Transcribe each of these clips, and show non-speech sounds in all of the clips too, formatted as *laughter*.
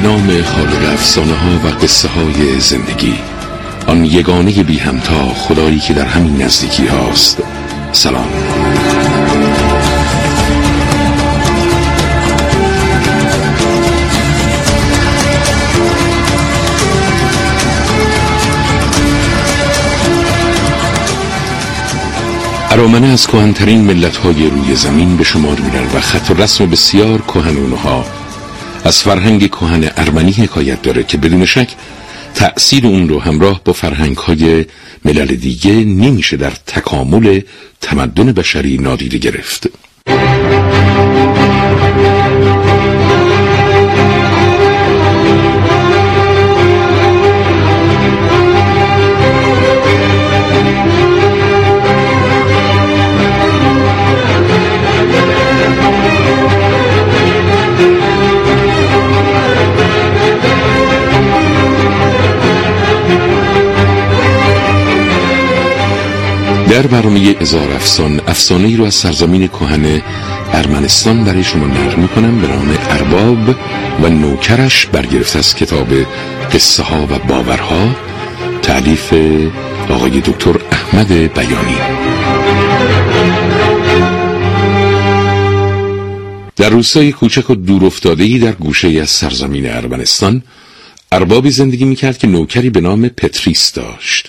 به نام خالق افسانه ها و قصه های زندگی. آن یگانه بی همتا خدایی که در همین نزدیکی هاست. سلام. ارامنه از کهنترین ملت های روی زمین به شمار میرن و خط و رسم بسیار کهن از فرهنگ کهن ارمنی حکایت داره که بدون شک تأثیر اون رو همراه با فرهنگ های ملل دیگه نمیشه در تکامل تمدن بشری نادیده گرفت. در برنامه ازار افسان افسانه ای رو از سرزمین کهن ارمنستان برای شما نقل می‌کنم به نام ارباب و نوکرش برگرفته از کتاب قصه ها و باورها تعلیف آقای دکتر احمد بیانی. در روستای کوچک و دور افتاده در گوشه ای از سرزمین ارمنستان اربابی زندگی می‌کرد که نوکری به نام پتریس داشت.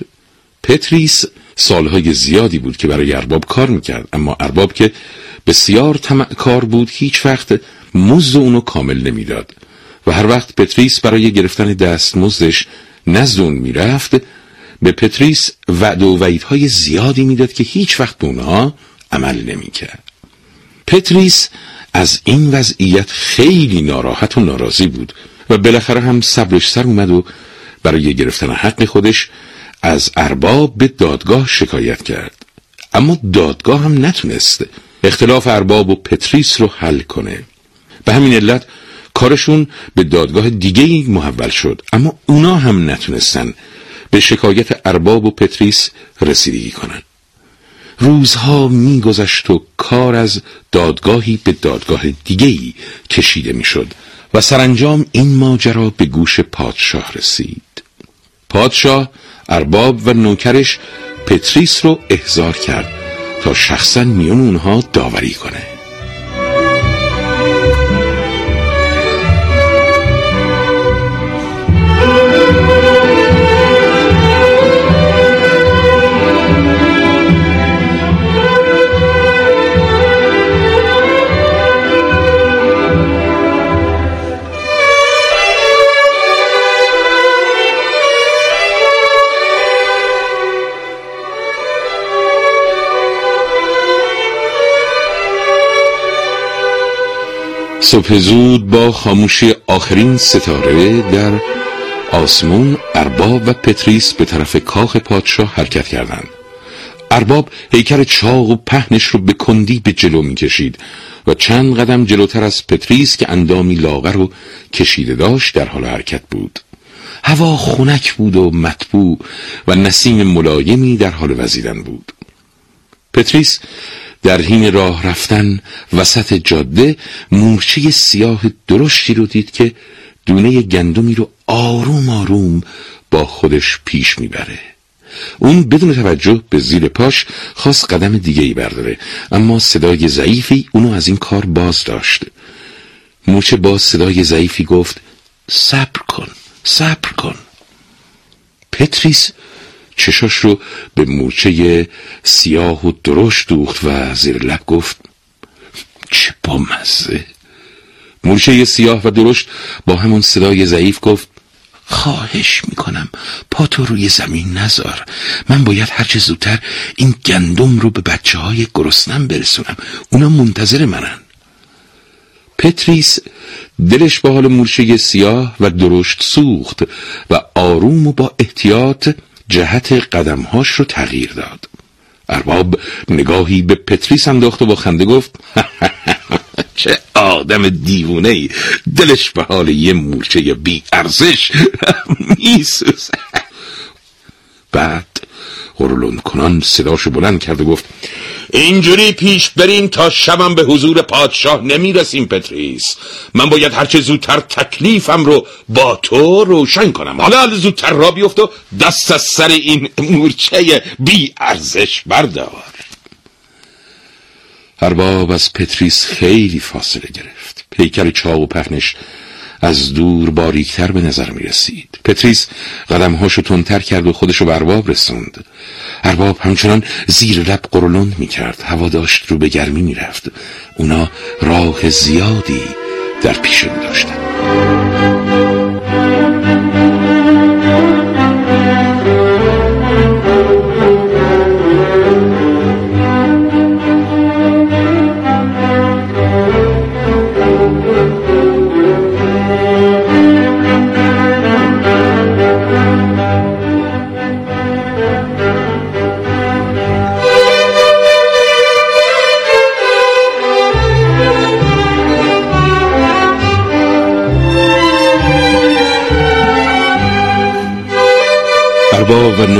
پتریس سالهای زیادی بود که برای ارباب کار می‌کرد اما ارباب که بسیار کار بود هیچ وقت مزد اونو کامل نمی‌داد و هر وقت پتریس برای گرفتن دست مزدش نزد اون می‌رفت به پتریس وعد و وعیدهای زیادی می‌داد که هیچ وقت به اونها عمل نمی‌کرد. پتریس از این وضعیت خیلی ناراحت و ناراضی بود و بالاخره هم صبرش سر اومد و برای گرفتن حق خودش از ارباب به دادگاه شکایت کرد. اما دادگاه هم نتونست اختلاف ارباب و پتریس رو حل کنه. به همین علت کارشون به دادگاه دیگه محول شد. اما اونا هم نتونستن به شکایت ارباب و پتریس رسیدگی کنن. روزها میگذشت و کار از دادگاهی به دادگاه دیگهی کشیده می‌شد و سرانجام این ماجرا به گوش پادشاه رسید. پادشاه ارباب و نوکرش پتریس رو احضار کرد تا شخصا میون اونها داوری کنه. صبح زود با خاموشی آخرین ستاره در آسمون ارباب و پتریس به طرف کاخ پادشاه حرکت کردند. ارباب هیکل چاق و پهنش رو به کندی به جلو می کشید و چند قدم جلوتر از پتریس که اندامی لاغر و کشیده داشت در حال حرکت بود هوا خنک بود و مطبوع و نسیم ملایمی در حال وزیدن بود پتریس در حین راه رفتن وسط جاده مورچه سیاه درشتی رو دید که دونه گندمی رو آروم آروم با خودش پیش می‌بره. اون بدون توجه به زیر پاش خواست قدم دیگه ای برداره اما صدای ضعیفی اونو از این کار باز داشت. مورچه باز صدای ضعیفی گفت صبر کن صبر کن. پتریس چشاش رو به مورچه سیاه و درشت دوخت و زیر لب گفت چه مزه مورچه سیاه و درشت با همون صدای ضعیف گفت خواهش می‌کنم پاتو روی زمین نزار من باید هرچه زودتر این گندم رو به بچه های گرسنم برسونم. اونا منتظر منن. پتریس دلش با حال مورچه سیاه و درشت سوخت و آروم و با احتیاط جهت قدمهاش رو تغییر داد. ارباب نگاهی به پتریس انداخت و با خنده گفت *laughs* چه آدم دیوونه ای دلش به حال یه مورچه بی ارزش. *laughs* میسوزه. بعد قرولون کنان صداشو بلند کرد و گفت اینجوری پیش بریم تا شبم به حضور پادشاه نمی‌رسیم پتریس. من باید هرچه زودتر تکلیفم رو با تو روشن کنم. حالا زودتر راه بیفت و دست از سر این مورچه بی ارزش بردار. ارباب از پتریس خیلی فاصله گرفت. پیکر چاق و پهنش از دور باریکتر به نظر می رسید پتریس قدمهاشو تندتر کرد و خودشو به ارباب رسوند ارباب همچنان زیر لب قرولند می کرد هوا داشت رو به گرمی می رفت اونا راه زیادی در پیشون داشتن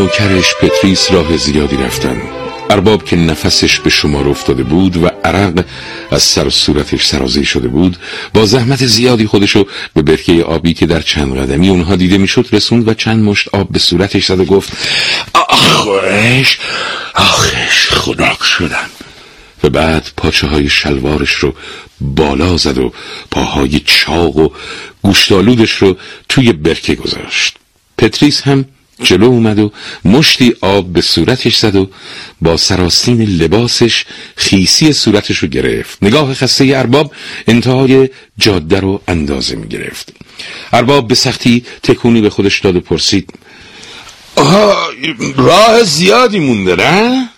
نوکرش پتریس راه زیادی رفتن. ارباب که نفسش به شمار افتاده بود و عرق از سر صورتش سرازی شده بود با زحمت زیادی خودشو به برکه آبی که در چند قدمی اونها دیده می‌شد رسوند و چند مشت آب به صورتش زد و گفت آخش آخش خنک شدن و بعد پاچه های شلوارش رو بالا زد و پاهای چاق و گوشتالودش رو توی برکه گذاشت. پتریس هم جلو اومد و مشتی آب به صورتش زد و با سراستین لباسش خیسی صورتش رو گرفت نگاه خسته ارباب انتهای جاده رو اندازه می گرفت ارباب به سختی تکونی به خودش داد و پرسید راه زیادی مونده نه؟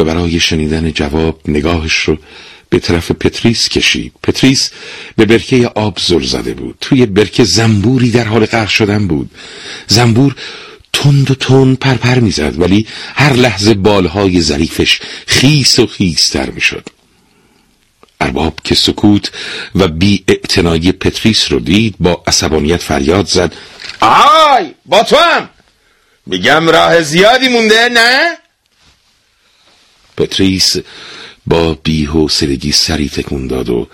و برای شنیدن جواب نگاهش رو به طرف پتریس کشید. پتریس به برکه آب زل زده بود. توی برکه زنبوری در حال غرق شدن بود. زنبور تند و تند پرپر می‌زد ولی هر لحظه بالهای ظریفش خیس و خیستر می‌شد. ارباب که سکوت و بی اعتنایی پتریس رو دید با عصبانیت فریاد زد. آی با تو هم! میگم راه زیادی مونده نه؟ پتریس با بیحوصلگی سری تکون داد و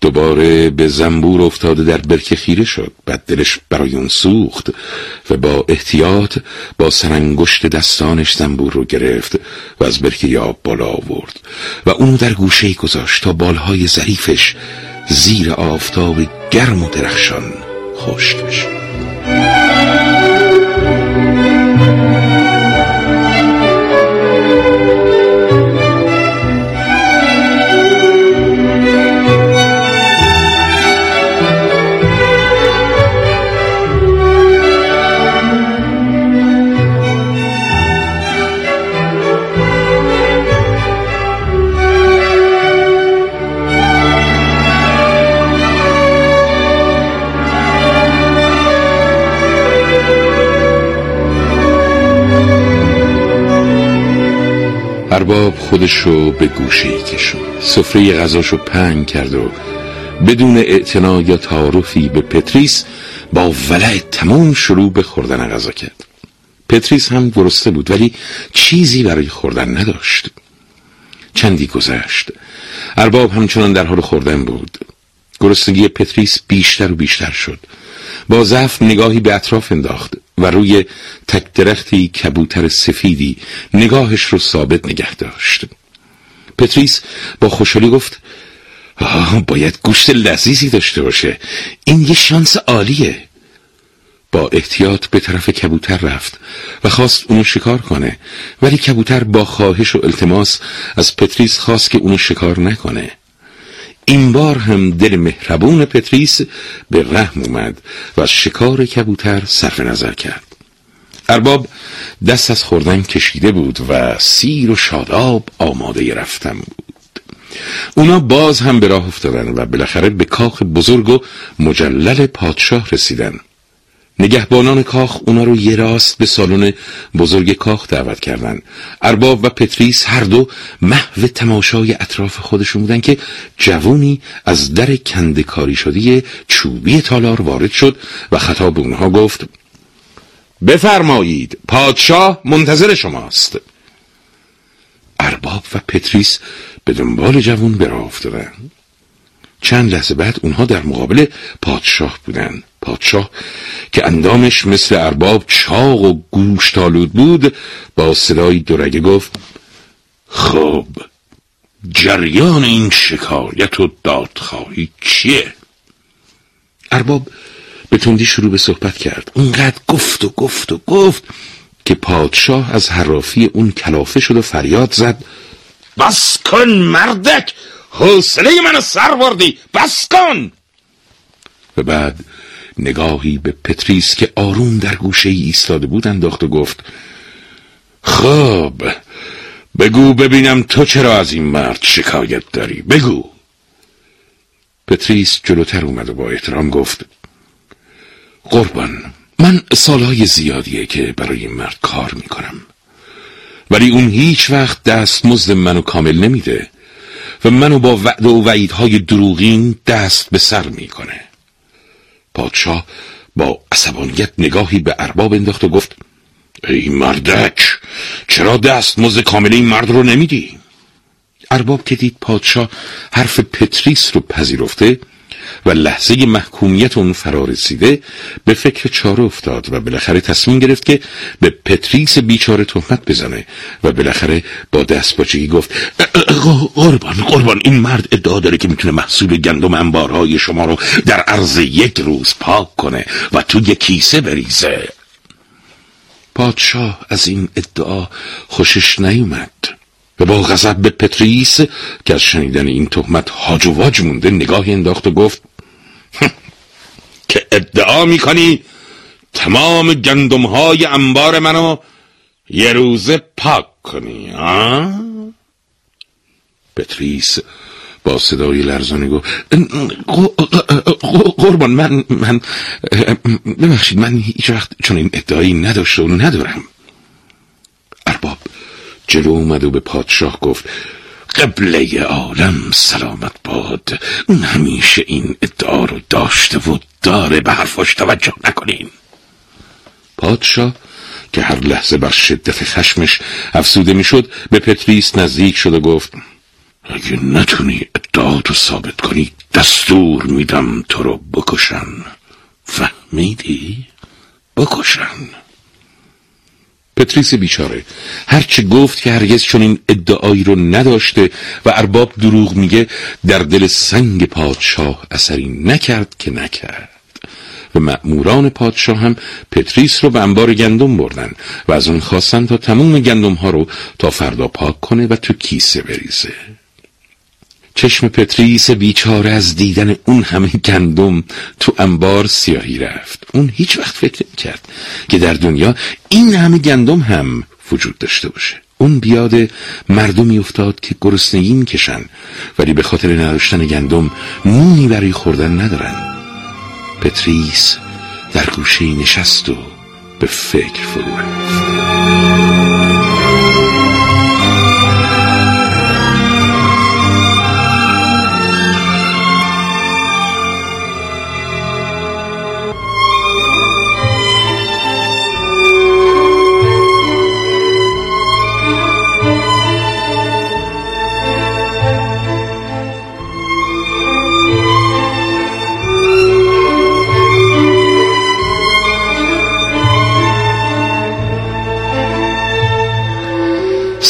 دوباره به زنبور افتاده در برکه خیره شد. بعد دلش برای اون سوخت و با احتیاط با سرانگشت دستانش زنبور رو گرفت و از برکه یاب بالا آورد. و اونو در گوشه گذاشت تا بالهای ظریفش زیر آفتاب گرم و درخشان خشک بشه. خودشو به گوشه کشوند. سفره غذاشو پهن کرد و بدون اعتنا یا تعارفی به پتریس با ولع تمام شروع به خوردن غذا کرد. پتریس هم گرسنه بود ولی چیزی برای خوردن نداشت. چندی گذشت. ارباب همچنان در حال خوردن بود. گرسنگی پتریس بیشتر و بیشتر شد. با ضعف نگاهی به اطراف انداخت و روی تک درختی کبوتر سفیدی نگاهش رو ثابت نگه داشت. پتریس با خوشحالی گفت آه باید گوشت لذیذی داشته باشه. این یه شانس عالیه. با احتیاط به طرف کبوتر رفت و خواست اونو شکار کنه ولی کبوتر با خواهش و التماس از پتریس خواست که اونو شکار نکنه. این بار هم دل مهربون پتریس به رحم اومد و شکار کبوتر صرف نظر کرد. ارباب دست از خوردن کشیده بود و سیر و شاداب آماده رفتن بود. اونا باز هم به راه افتادن و بالاخره به کاخ بزرگ و مجلل پادشاه رسیدن. نگهبانان کاخ اونا رو یه راست به سالن بزرگ کاخ دعوت کردن. ارباب و پتریس هر دو محو تماشای اطراف خودشون بودن که جوونی از در کندکاری شده چوبی تالار وارد شد و خطاب اونها گفت بفرمایید پادشاه منتظر شماست. ارباب و پتریس به دنبال جوون به راه افتادن. چند لحظه بعد اونها در مقابل پادشاه بودن. پادشاه که اندامش مثل ارباب چاق و گوشتالود بود با صدای دورگه گفت خب جریان این شکایت و دادخواهی چیه؟ ارباب به تندی شروع به صحبت کرد. اونقدر گفت و گفت و گفت که پادشاه از حرافی اون کلافه شد و فریاد زد. بس کن مردک! حوصله منو سر بردی. بس کن! و بعد نگاهی به پتریس که آروم در گوشه ای ایستاده بود انداخت و گفت خب بگو ببینم تو چرا از این مرد شکایت داری. بگو. پتریس جلوتر اومد و با احترام گفت قربان من سالهای زیادیه که برای این مرد کار می‌کنم. ولی اون هیچ وقت دست مزد منو کامل نمیده. و منو با وعده و وعیدهای دروغین دست به سر می‌کنه پادشاه با عصبانیت نگاهی به ارباب انداخت و گفت ای مردک چرا دست مزد کامل این مرد رو نمیدی؟ ارباب که دید پادشاه حرف پتریس رو پذیرفته و لحظه محکومیت اون فرا رسیده به فکر چاره افتاد و بالاخره تصمیم گرفت که به پتریس بیچاره تهمت بزنه و بالاخره با دست باچگی گفت قربان قربان این مرد ادعا داره که می‌تونه محصول گندم انبارهای شما رو در عرض یک روز پاک کنه و تو کیسه بریزه. پادشاه از این ادعا خوشش نیومد. و با غضب به پتریس که از شنیدن این تهمت هاج و واج مونده نگاهی انداخت و گفت که ادعا می‌کنی تمام گندم های انبار منو یه روزه پاک کنی آه؟ پتریس با صدای لرزانی گفت قربان من من ببخشید من هیچ وقت چون این ادعایی نداشته و ندارم جلو اومد و به پادشاه گفت قبله عالم سلامت باد اون همیشه این ادعا رو داشته و داره به حرفاش توجه نکنین. پادشاه که هر لحظه بر شدت خشمش افزوده می‌شد به پتریس نزدیک شد و گفت اگه نتونی ادعاتو ثابت کنی دستور میدم تو رو بکشن. فهمیدی؟ بکشن. پتریس بیچاره. هرچه گفت که هرگز چنین ادعایی رو نداشته و ارباب دروغ میگه در دل سنگ پادشاه اثری نکرد که نکرد. و مأموران پادشاه هم پتریس رو به انبار گندم بردن و از اون خواستن تا تموم گندم ها رو تا فردا پاک کنه و تو کیسه بریزه. چشم پتریس بیچاره از دیدن اون همه گندم تو انبار سیاهی رفت. اون هیچ وقت فکر کرد که در دنیا این همه گندم هم وجود داشته باشه. اون بیاد مردمی افتاد که گرسنگی می‌کشن ولی به خاطر نداشتن گندم نونی برای خوردن ندارن. پتریس در گوشه نشست و به فکر فرو رفت.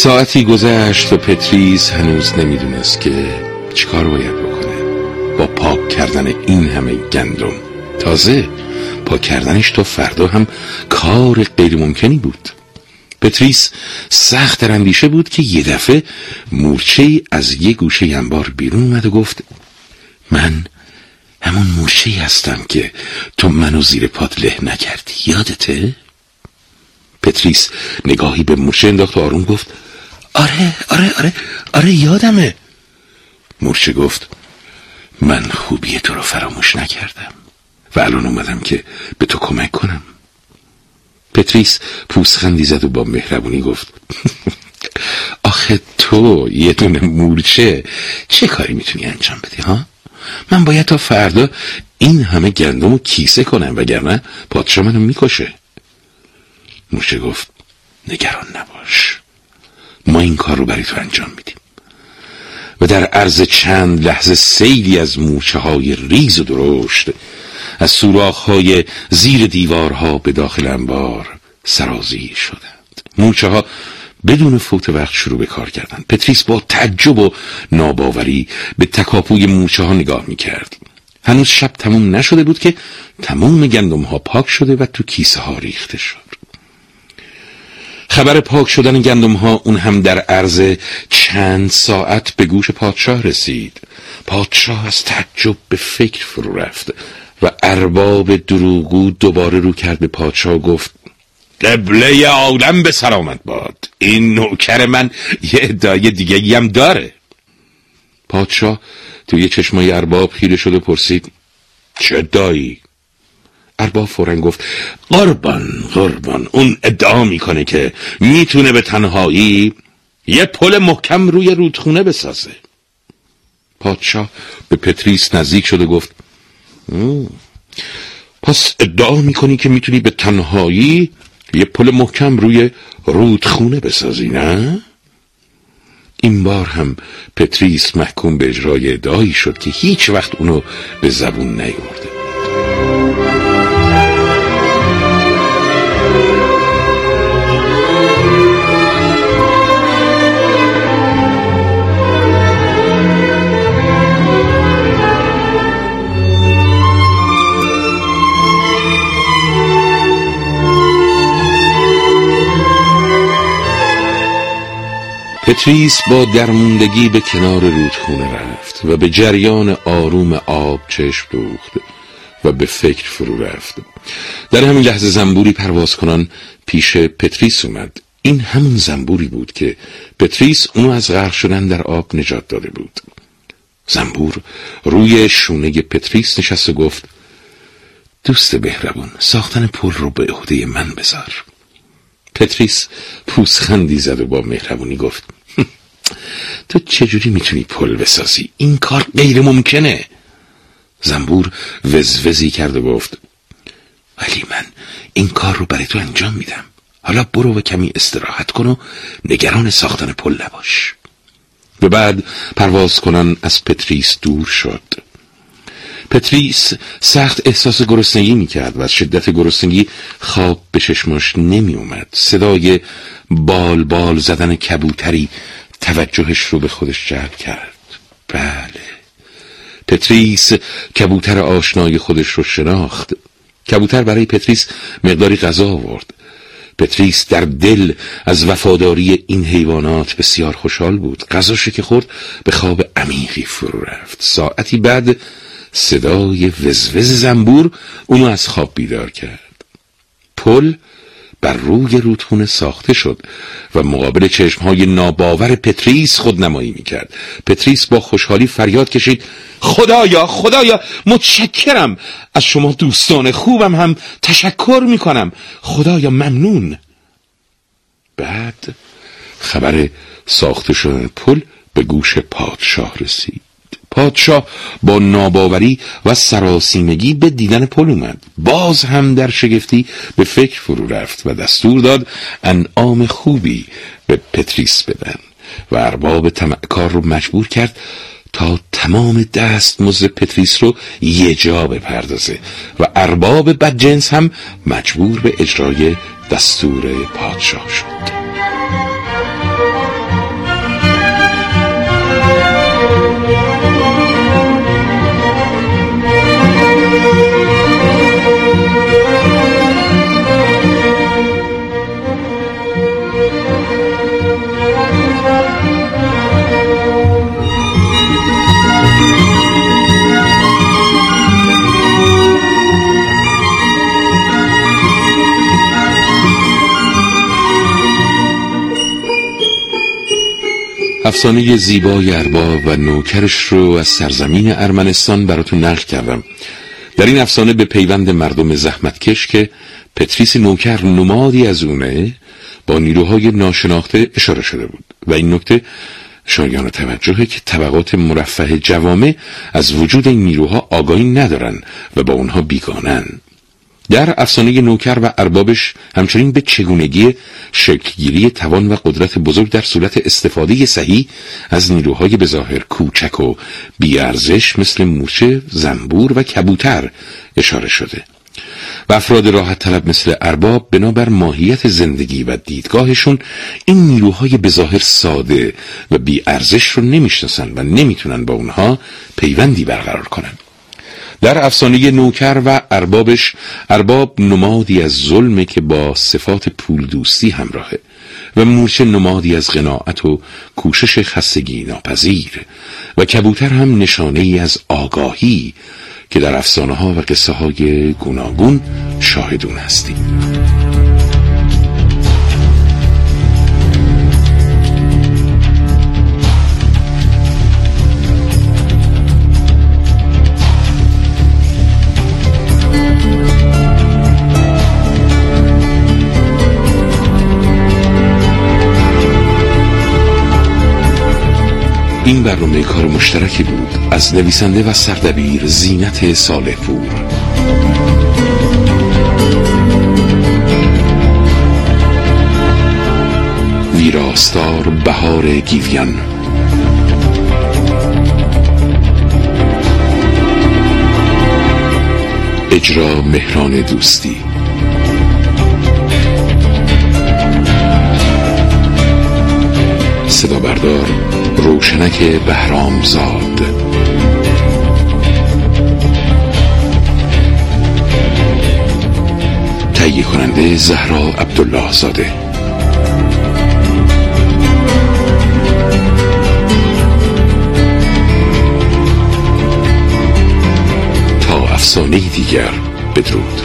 ساعتی گذشت و پتریس هنوز نمی‌دونست که چیکار باید بکنه. با پاک کردن این همه گندم. تازه پاک کردنش تا فردا هم کار غیر ممکنی بود. پتریس سخت در اندیشه بود که یه دفعه مورچه از یه گوشه انبار بیرون اومد و گفت من همون مورچه هستم که تو منو زیر پاد له نکردی. یادته؟ پتریس نگاهی به مورچه انداخت و آروم گفت آره آره آره آره یادمه. مورچه گفت من خوبی تو رو فراموش نکردم و الان اومدم که به تو کمک کنم. پتریس پوسخندی زد و با مهربونی گفت *laughs* آخه تو یه دونه مورچه چه کاری می‌تونی انجام بدی ها؟ من باید تا فردا این همه گندم و کیسه کنم وگرنه پادشاه منو می‌کشه. مورچه گفت نگران نباش. ما این کار رو برای تو انجام میدیم. و در عرض چند لحظه سیلی از موچه های ریز و درشت از سوراخ های زیر دیوارها به داخل انبار سرازیر شدند. موچه ها بدون فوت وقت شروع به کار کردند. پتریس با تعجب و ناباوری به تکاپوی موچه ها نگاه می کرد هنوز شب تموم نشده بود که تمام گندم ها پاک شده و تو کیسه ها ریخته شد. خبر پاک شدن گندم ها اون هم در عرض چند ساعت به گوش پادشاه رسید. پادشاه از تعجب به فکر فرو رفت و ارباب دروغگو دوباره رو کرد به پادشاه گفت قبله آدم به سلامت باد. این نوکر من یه ادعای دیگه هم داره. پادشاه توی چشمای ارباب خیره شد و پرسید چه دایی؟ ارباب فورن گفت قربان قربان اون ادعا می‌کنه که می‌تونه به تنهایی یه پل محکم روی رودخونه بسازه پادشاه به پتریس نزدیک شد و گفت پس ادعا می‌کنی که می‌تونی به تنهایی یه پل محکم روی رودخونه بسازی نه؟ این بار هم پتریس محکوم به اجرای ادعایی شد که هیچ وقت اونو به زبون نیورده پتریس با درموندگی به کنار رودخونه رفت و به جریان آروم آب چشم دوخت و به فکر فرو رفت. در همین لحظه زنبوری پرواز کنان پیش پتریس اومد. این همون زنبوری بود که پتریس اونو از غرق شدن در آب نجات داده بود. زنبور روی شونه پتریس نشست و گفت دوست مهربون ساختن پل رو به عهده من بذار. پتریس پوزخندی زد و با مهربونی گفت تو چجوری می‌تونی پل بسازی؟ این کار غیر ممکنه. زنبور وزوزی کرد و گفت ولی من این کار رو برای تو انجام میدم. حالا برو و کمی استراحت کن و نگران ساختن پل نباش. و بعد پرواز کنان از پتریس دور شد. پتریس سخت احساس گرسنگی می‌کرد و از شدت گرسنگی خواب به چشماش نمی صدای بال بال زدن کبوتری توجهش رو به خودش جلب کرد. بله. پتریس کبوتر آشنای خودش رو شناخت. کبوتر برای پتریس مقداری غذا آورد. پتریس در دل از وفاداری این حیوانات بسیار خوشحال بود. غذاش که خورد به خواب عمیقی فرو رفت. ساعتی بعد صدای وزوز زنبور اونو از خواب بیدار کرد. پل بر روی رودخونه ساخته شد و مقابل چشمهای ناباور پتریس خود نمایی می‌کرد. پتریس با خوشحالی فریاد کشید خدایا خدایا متشکرم. از شما دوستان خوبم هم تشکر می‌کنم. خدایا ممنون. بعد خبر ساخته شدن پل به گوش پادشاه رسید. پادشاه با ناباوری و سراسیمگی به دیدن پل اومد. باز هم در شگفتی به فکر فرو رفت و دستور داد انعام خوبی به پتریس بدن و ارباب تمعکار رو مجبور کرد تا تمام دست مزد پتریس رو یه جا بپردازه و ارباب بدجنس هم مجبور به اجرای دستور پادشاه شد. افسانه زیبای ارباب و نوکرش رو از سرزمین ارمنستان براتون نقل کردم. در این افسانه به پیوند مردم زحمتکش که پتریس نوکر نمادی از اونه با نیروهای ناشناخته اشاره شده بود. و این نکته شایان توجهه که طبقات مرفه جوامع از وجود این نیروها آگاهی ندارن و با اونها بیگانن. در افسانه نوکر و اربابش همچنین به چگونگی شکلگیری توان و قدرت بزرگ در صورت استفاده صحیح از نیروهای بظاهر کوچک و بیارزش مثل موشه، زنبور و کبوتر اشاره شده. و افراد راحت طلب مثل ارباب بنابر ماهیت زندگی و دیدگاهشون این نیروهای بظاهر ساده و بیارزش رو نمی‌شناسن و نمی‌تونن با اونها پیوندی برقرار کنن. در افسانه نوکر و اربابش ارباب نمادی از ظلمه که با صفات پول دوستی همراهه و مورچه نمادی از قناعت و کوشش خستگی ناپذیر و کبوتر هم نشانه ای از آگاهی که در افسانه ها و قصه های گوناگون شاهدون هستیم. برنامه کار مشترکی بود. از نویسنده و سردبیر زینت صالح پور ویراستار بهار گیویان. اجرا مهران دوستی. روشنک بهرام زاد تهیه کننده زهرا عبدالله زاده تا افسانه دیگر بدرود.